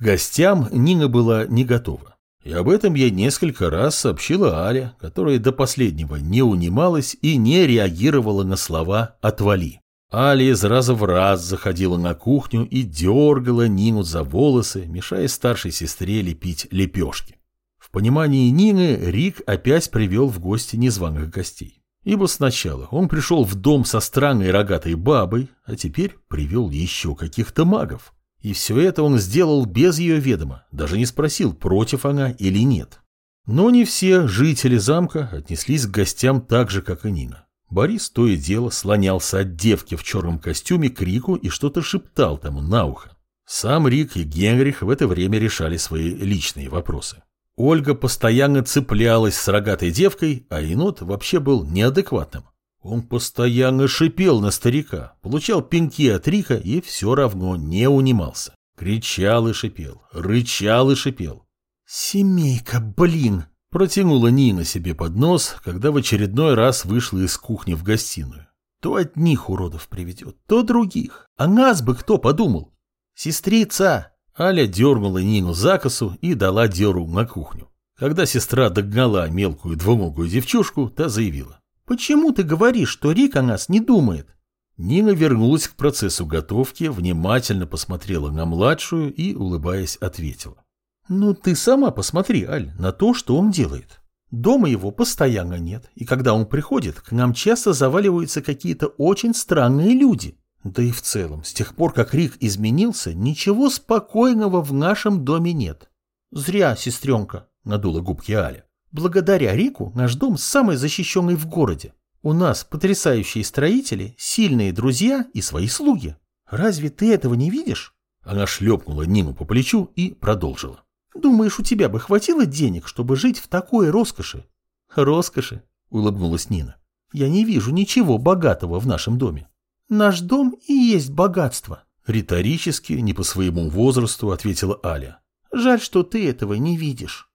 гостям Нина была не готова. И об этом я несколько раз сообщила Але, которая до последнего не унималась и не реагировала на слова «отвали». Аля из раза в раз заходила на кухню и дергала Нину за волосы, мешая старшей сестре лепить лепешки. В понимании Нины Рик опять привел в гости незваных гостей. Ибо сначала он пришел в дом со странной рогатой бабой, а теперь привел еще каких-то магов. И все это он сделал без ее ведома, даже не спросил, против она или нет. Но не все жители замка отнеслись к гостям так же, как и Нина. Борис то и дело слонялся от девки в черном костюме к Рику и что-то шептал тому на ухо. Сам Рик и Генрих в это время решали свои личные вопросы. Ольга постоянно цеплялась с рогатой девкой, а енот вообще был неадекватным. Он постоянно шипел на старика, получал пинки от Рика и все равно не унимался. Кричал и шипел, рычал и шипел. «Семейка, блин!» – протянула Нина себе под нос, когда в очередной раз вышла из кухни в гостиную. То одних уродов приведет, то других. А нас бы кто подумал? «Сестрица!» Аля дернула Нину за косу и дала деру на кухню. Когда сестра догнала мелкую двуногую девчушку, та заявила. «Почему ты говоришь, что Рик о нас не думает?» Нина вернулась к процессу готовки, внимательно посмотрела на младшую и, улыбаясь, ответила. «Ну, ты сама посмотри, Аль, на то, что он делает. Дома его постоянно нет, и когда он приходит, к нам часто заваливаются какие-то очень странные люди. Да и в целом, с тех пор, как Рик изменился, ничего спокойного в нашем доме нет». «Зря, сестренка», — надула губки Аля. Благодаря Рику наш дом самый защищенный в городе. У нас потрясающие строители, сильные друзья и свои слуги. Разве ты этого не видишь? Она шлепнула Нину по плечу и продолжила. Думаешь, у тебя бы хватило денег, чтобы жить в такой роскоши? Роскоши, улыбнулась Нина. Я не вижу ничего богатого в нашем доме. Наш дом и есть богатство. Риторически, не по своему возрасту, ответила Аля. Жаль, что ты этого не видишь.